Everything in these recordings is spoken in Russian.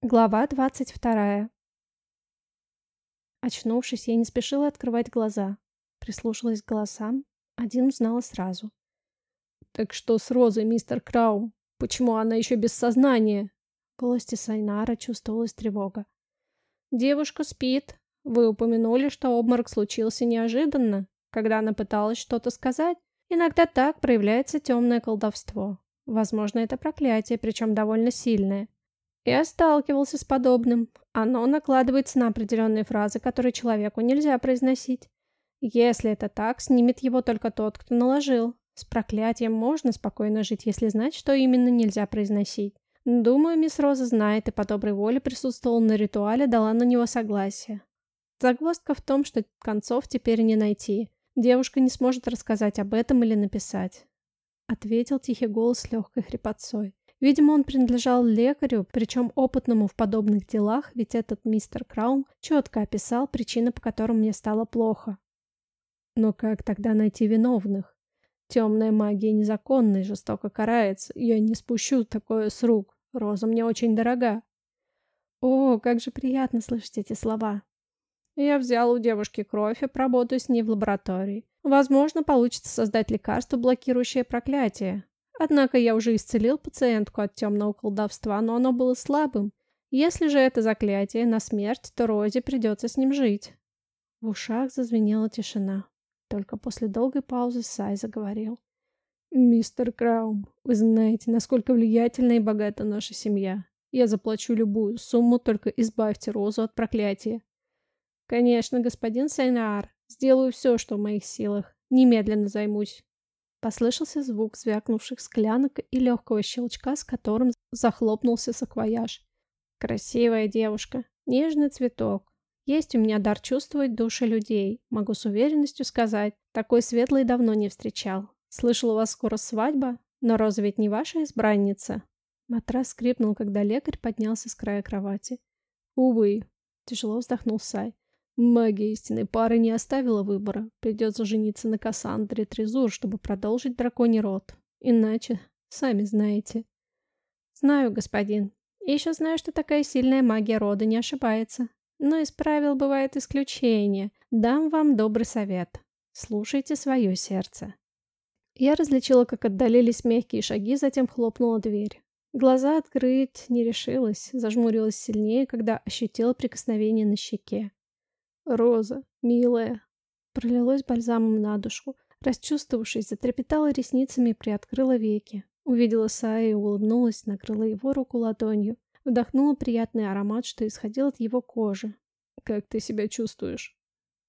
Глава двадцать вторая. Очнувшись, я не спешила открывать глаза. Прислушалась к голосам. Один узнала сразу. «Так что с Розой, мистер Краум? Почему она еще без сознания?» В голосе Сайнара чувствовалась тревога. «Девушка спит. Вы упомянули, что обморок случился неожиданно, когда она пыталась что-то сказать. Иногда так проявляется темное колдовство. Возможно, это проклятие, причем довольно сильное. Я сталкивался с подобным. Оно накладывается на определенные фразы, которые человеку нельзя произносить. Если это так, снимет его только тот, кто наложил. С проклятием можно спокойно жить, если знать, что именно нельзя произносить. Думаю, мисс Роза знает и по доброй воле присутствовала на ритуале, дала на него согласие. Загвоздка в том, что концов теперь не найти. Девушка не сможет рассказать об этом или написать. Ответил тихий голос с легкой хрипотцой. Видимо, он принадлежал лекарю, причем опытному в подобных делах, ведь этот мистер Краум четко описал причины, по которым мне стало плохо. Но как тогда найти виновных? Темная магия незаконна и жестоко карается. Я не спущу такое с рук. Роза мне очень дорога. О, как же приятно слышать эти слова. Я взял у девушки кровь и поработаю с ней в лаборатории. Возможно, получится создать лекарство, блокирующее проклятие. Однако я уже исцелил пациентку от темного колдовства, но оно было слабым. Если же это заклятие на смерть, то Розе придется с ним жить. В ушах зазвенела тишина. Только после долгой паузы Сай заговорил. «Мистер Краум, вы знаете, насколько влиятельна и богата наша семья. Я заплачу любую сумму, только избавьте Розу от проклятия». «Конечно, господин Сайнаар. Сделаю все, что в моих силах. Немедленно займусь». Послышался звук звякнувших склянок и легкого щелчка, с которым захлопнулся саквояж. Красивая девушка, нежный цветок. Есть у меня дар чувствовать души людей. Могу с уверенностью сказать, такой светлый давно не встречал. Слышал, у вас скоро свадьба, но Роза ведь не ваша избранница. Матрас скрипнул, когда лекарь поднялся с края кровати. Увы, тяжело вздохнул Сай. Магия истинной пары не оставила выбора. Придется жениться на Кассандре Трезур, чтобы продолжить драконий род. Иначе, сами знаете. Знаю, господин. И еще знаю, что такая сильная магия рода не ошибается. Но из правил бывает исключение. Дам вам добрый совет. Слушайте свое сердце. Я различила, как отдалились мягкие шаги, затем хлопнула дверь. Глаза открыть не решилась, зажмурилась сильнее, когда ощутила прикосновение на щеке. Роза, милая. Пролилось бальзамом на душу. Расчувствовавшись, затрепетала ресницами и приоткрыла веки. Увидела Сая и улыбнулась, накрыла его руку ладонью. Вдохнула приятный аромат, что исходил от его кожи. «Как ты себя чувствуешь?»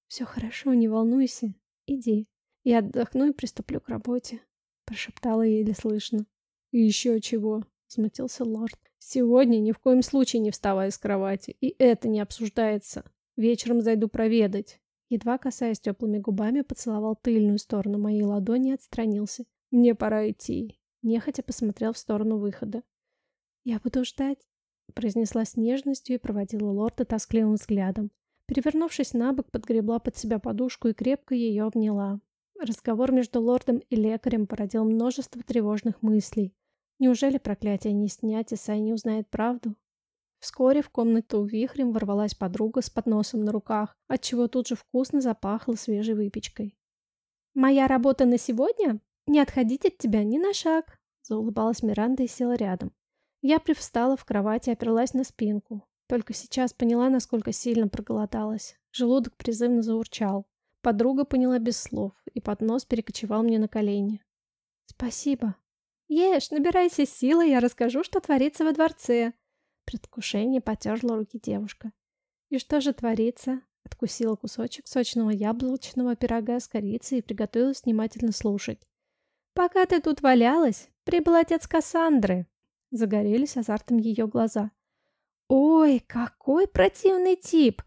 «Все хорошо, не волнуйся. Иди. Я отдохну и приступлю к работе», — прошептала еле слышно. «И еще чего?» — смутился лорд. «Сегодня ни в коем случае не вставай с кровати, и это не обсуждается. Вечером зайду проведать. Едва касаясь теплыми губами, поцеловал тыльную сторону моей ладони и отстранился. Мне пора идти. Нехотя посмотрел в сторону выхода. «Я буду ждать», — произнесла с нежностью и проводила лорда тоскливым взглядом. Перевернувшись на бок, подгребла под себя подушку и крепко ее обняла. Разговор между лордом и лекарем породил множество тревожных мыслей. Неужели проклятие не снять, и Сай не узнает правду? Вскоре в комнату вихрем ворвалась подруга с подносом на руках, отчего тут же вкусно запахло свежей выпечкой. «Моя работа на сегодня? Не отходить от тебя ни на шаг!» Заулыбалась Миранда и села рядом. Я привстала в кровати и оперлась на спинку. Только сейчас поняла, насколько сильно проголодалась. Желудок призывно заурчал. Подруга поняла без слов, и поднос перекочевал мне на колени. «Спасибо». «Ешь, набирайся силы, я расскажу, что творится во дворце», предвкушении потерла руки девушка. «И что же творится?» Откусила кусочек сочного яблочного пирога с корицей и приготовилась внимательно слушать. «Пока ты тут валялась, прибыл отец Кассандры!» Загорелись азартом ее глаза. «Ой, какой противный тип!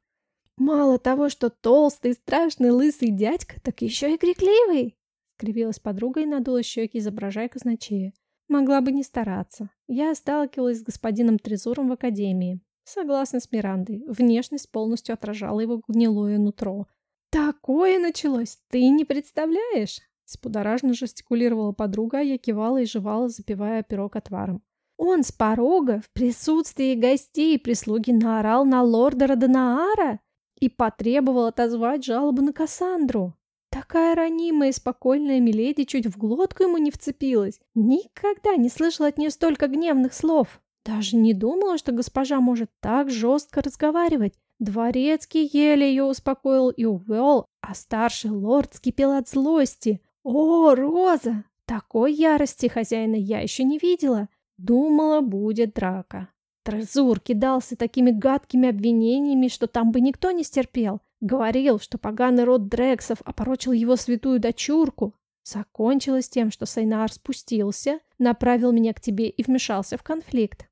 Мало того, что толстый, страшный, лысый дядька, так еще и крикливый!» Скривилась подруга и надула щеки, изображая казначея. Могла бы не стараться. Я сталкивалась с господином Трезуром в академии. Согласна с Мирандой, внешность полностью отражала его гнилое нутро. «Такое началось! Ты не представляешь!» Спудоражно жестикулировала подруга, а я кивала и жевала, запивая пирог отваром. Он с порога в присутствии гостей и прислуги наорал на лорда Родонаара и потребовал отозвать жалобу на Кассандру. Такая ранимая и спокойная миледи чуть в глотку ему не вцепилась. Никогда не слышала от нее столько гневных слов. Даже не думала, что госпожа может так жестко разговаривать. Дворецкий еле ее успокоил и увел, а старший лорд скипел от злости. «О, Роза! Такой ярости хозяина я еще не видела. Думала, будет драка. Трезур кидался такими гадкими обвинениями, что там бы никто не стерпел. Говорил, что поганый род Дрексов опорочил его святую дочурку. Закончилось тем, что Сайнар спустился, направил меня к тебе и вмешался в конфликт.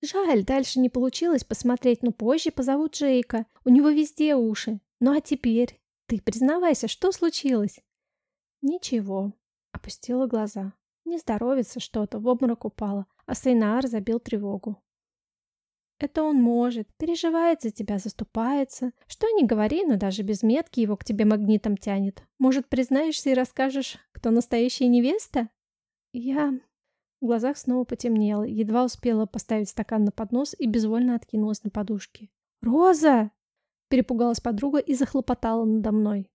Жаль, дальше не получилось посмотреть, но позже позову Джейка. У него везде уши. Ну а теперь? Ты признавайся, что случилось? Ничего. Опустила глаза. Не здоровится что-то, в обморок упала, а Сейнаар забил тревогу. Это он может, переживает за тебя, заступается. Что ни говори, но даже без метки его к тебе магнитом тянет. Может, признаешься и расскажешь, кто настоящая невеста? Я... В глазах снова потемнело, едва успела поставить стакан на поднос и безвольно откинулась на подушке. «Роза!» Перепугалась подруга и захлопотала надо мной.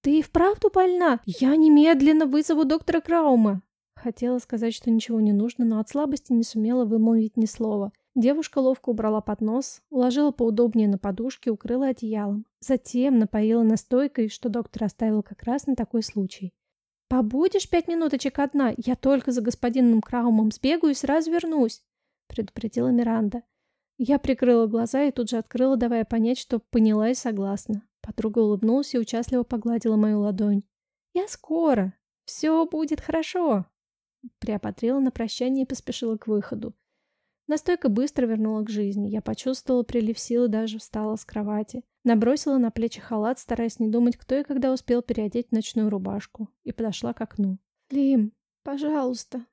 «Ты и вправду больна? Я немедленно вызову доктора Краума!» Хотела сказать, что ничего не нужно, но от слабости не сумела вымолвить ни слова. Девушка ловко убрала поднос, уложила поудобнее на подушке, укрыла одеялом. Затем напоила настойкой, что доктор оставил как раз на такой случай. «Побудешь пять минуточек одна? Я только за господином Краумом сбегаю и сразу вернусь», — предупредила Миранда. Я прикрыла глаза и тут же открыла, давая понять, что поняла и согласна. Подруга улыбнулась и участливо погладила мою ладонь. «Я скоро. Все будет хорошо». Приопатрила на прощание и поспешила к выходу. Настойка быстро вернула к жизни. Я почувствовала прилив силы, даже встала с кровати. Набросила на плечи халат, стараясь не думать, кто и когда успел переодеть ночную рубашку. И подошла к окну. «Лим, пожалуйста!»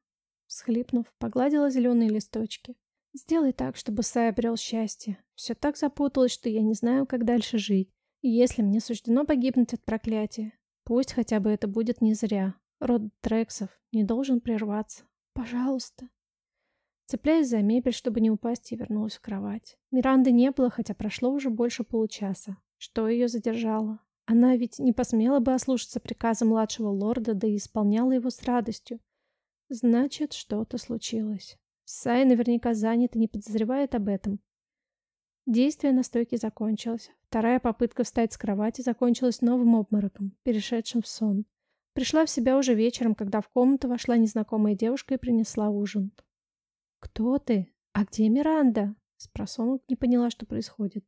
Схлипнув, погладила зеленые листочки. «Сделай так, чтобы Сай обрел счастье. Все так запуталось, что я не знаю, как дальше жить. И если мне суждено погибнуть от проклятия, пусть хотя бы это будет не зря. Род Трексов не должен прерваться. Пожалуйста. Цепляясь за мебель, чтобы не упасть, я вернулась в кровать. Миранды не было, хотя прошло уже больше получаса. Что ее задержало? Она ведь не посмела бы ослушаться приказа младшего лорда, да и исполняла его с радостью. Значит, что-то случилось. Сай наверняка занят и не подозревает об этом. Действие настойки закончилось. Вторая попытка встать с кровати закончилась новым обмороком, перешедшим в сон. Пришла в себя уже вечером, когда в комнату вошла незнакомая девушка и принесла ужин. «Кто ты? А где Миранда?» Спросонок не поняла, что происходит.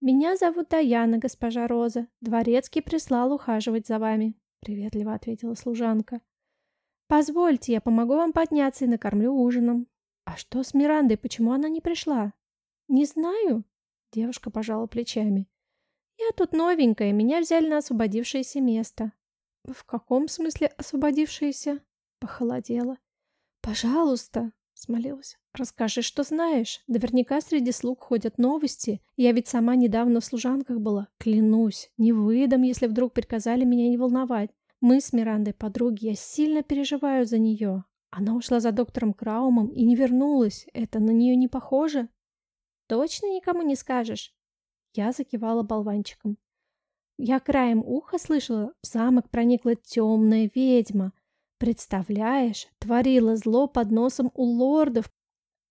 «Меня зовут Даяна, госпожа Роза. Дворецкий прислал ухаживать за вами», — приветливо ответила служанка. «Позвольте, я помогу вам подняться и накормлю ужином». «А что с Мирандой? Почему она не пришла?» «Не знаю», — девушка пожала плечами. «Я тут новенькая, меня взяли на освободившееся место. «В каком смысле освободившиеся?» Похолодела. «Пожалуйста!» — смолилась. «Расскажи, что знаешь. Наверняка среди слуг ходят новости. Я ведь сама недавно в служанках была. Клянусь, не выдам, если вдруг приказали меня не волновать. Мы с Мирандой подруги, я сильно переживаю за нее. Она ушла за доктором Краумом и не вернулась. Это на нее не похоже?» «Точно никому не скажешь?» Я закивала болванчиком. Я краем уха слышала, в замок проникла темная ведьма. Представляешь, творила зло под носом у лордов.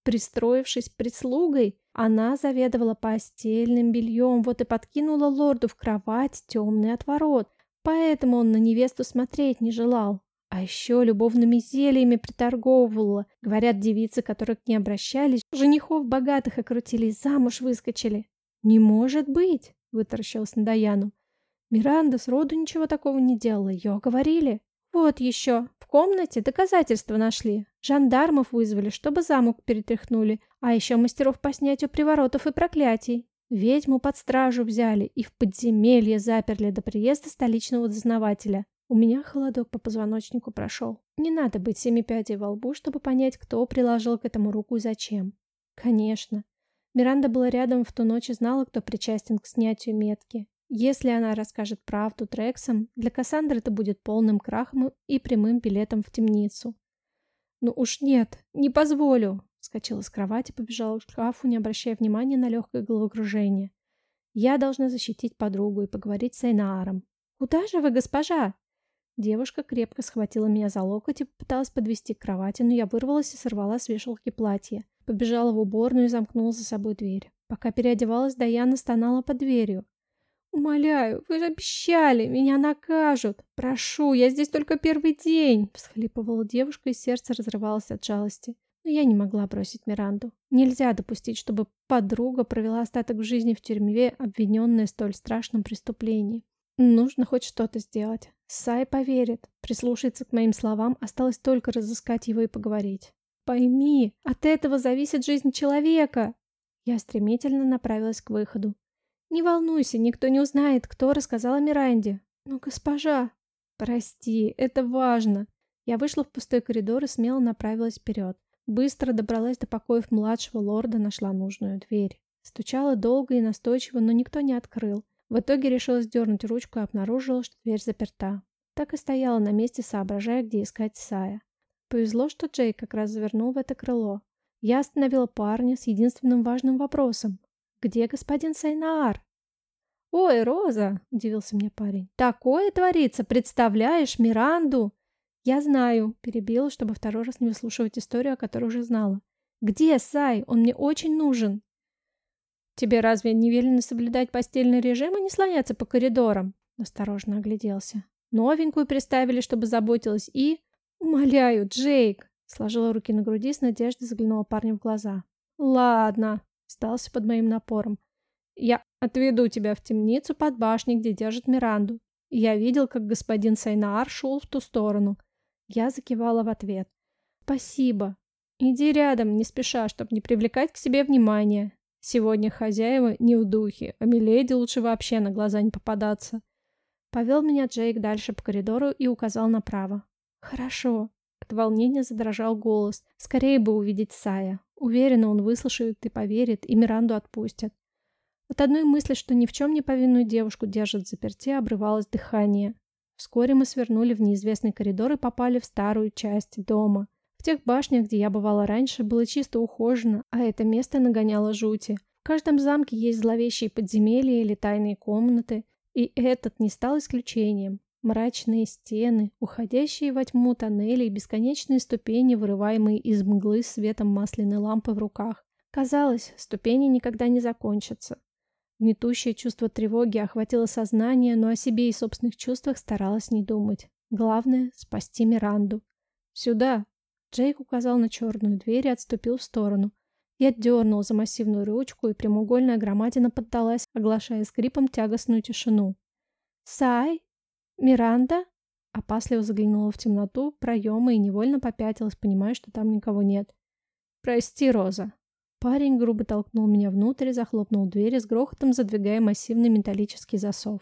Пристроившись прислугой, она заведовала постельным бельем, вот и подкинула лорду в кровать темный отворот. Поэтому он на невесту смотреть не желал. А еще любовными зельями приторговывала. Говорят, девицы, которые к ней обращались, женихов богатых окрутили, замуж выскочили. «Не может быть!» — вытаращилась на Даяну. Миранда сроду ничего такого не делала, ее оговорили. Вот еще, комнате доказательства нашли. Жандармов вызвали, чтобы замок перетряхнули, а еще мастеров по снятию приворотов и проклятий. Ведьму под стражу взяли и в подземелье заперли до приезда столичного дознавателя. У меня холодок по позвоночнику прошел. Не надо быть семи пядей во лбу, чтобы понять, кто приложил к этому руку и зачем. Конечно. Миранда была рядом в ту ночь и знала, кто причастен к снятию метки. Если она расскажет правду Трексам, для Кассандры это будет полным крахом и прямым билетом в темницу. «Ну уж нет, не позволю», — Вскочила с кровати, побежала к шкафу, не обращая внимания на легкое головокружение. Я должна защитить подругу и поговорить с Эйнааром. «Куда же вы, госпожа?» Девушка крепко схватила меня за локоть и попыталась подвести к кровати, но я вырвалась и сорвала с вешалки платье. Побежала в уборную и замкнула за собой дверь. Пока переодевалась, Даяна стонала под дверью. «Умоляю, вы же обещали, меня накажут! Прошу, я здесь только первый день!» Всхлипывала девушка, и сердце разрывалось от жалости. Но я не могла бросить Миранду. Нельзя допустить, чтобы подруга провела остаток жизни в тюрьме, обвиненная в столь страшном преступлении. Нужно хоть что-то сделать. Сай поверит, прислушается к моим словам, осталось только разыскать его и поговорить. «Пойми, от этого зависит жизнь человека!» Я стремительно направилась к выходу. «Не волнуйся, никто не узнает, кто рассказал о Миранде». «Но, госпожа...» «Прости, это важно». Я вышла в пустой коридор и смело направилась вперед. Быстро добралась до покоев младшего лорда, нашла нужную дверь. Стучала долго и настойчиво, но никто не открыл. В итоге решила сдернуть ручку и обнаружила, что дверь заперта. Так и стояла на месте, соображая, где искать Сая. Повезло, что Джей как раз завернул в это крыло. Я остановила парня с единственным важным вопросом. «Где господин Сайнаар?» «Ой, Роза!» – удивился мне парень. «Такое творится! Представляешь, Миранду!» «Я знаю!» – перебила, чтобы второй раз не выслушивать историю, о которой уже знала. «Где Сай? Он мне очень нужен!» «Тебе разве не велено соблюдать постельный режим и не слоняться по коридорам?» Осторожно огляделся. «Новенькую приставили, чтобы заботилась и...» «Умоляю, Джейк!» Сложила руки на груди, с надеждой заглянула парню в глаза. «Ладно!» Сдался под моим напором. «Я отведу тебя в темницу под башней, где держат Миранду. Я видел, как господин Сайнаар шел в ту сторону». Я закивала в ответ. «Спасибо. Иди рядом, не спеша, чтобы не привлекать к себе внимания. Сегодня хозяева не в духе, а Миледи лучше вообще на глаза не попадаться». Повел меня Джейк дальше по коридору и указал направо. «Хорошо». От волнения задрожал голос. Скорее бы увидеть Сая. Уверена, он выслушает и поверит, и Миранду отпустят. От одной мысли, что ни в чем не повинную девушку держат заперти, обрывалось дыхание. Вскоре мы свернули в неизвестный коридор и попали в старую часть дома. В тех башнях, где я бывала раньше, было чисто ухожено, а это место нагоняло жути. В каждом замке есть зловещие подземелья или тайные комнаты, и этот не стал исключением. Мрачные стены, уходящие во тьму тоннели и бесконечные ступени, вырываемые из мглы светом масляной лампы в руках. Казалось, ступени никогда не закончатся. Гнетущее чувство тревоги охватило сознание, но о себе и собственных чувствах старалась не думать. Главное — спасти Миранду. «Сюда!» Джейк указал на черную дверь и отступил в сторону. Я дернул за массивную ручку, и прямоугольная громадина поддалась, оглашая скрипом тягостную тишину. «Сай!» «Миранда?» Опасливо заглянула в темноту проема и невольно попятилась, понимая, что там никого нет. «Прости, Роза». Парень грубо толкнул меня внутрь и захлопнул дверь с грохотом задвигая массивный металлический засов.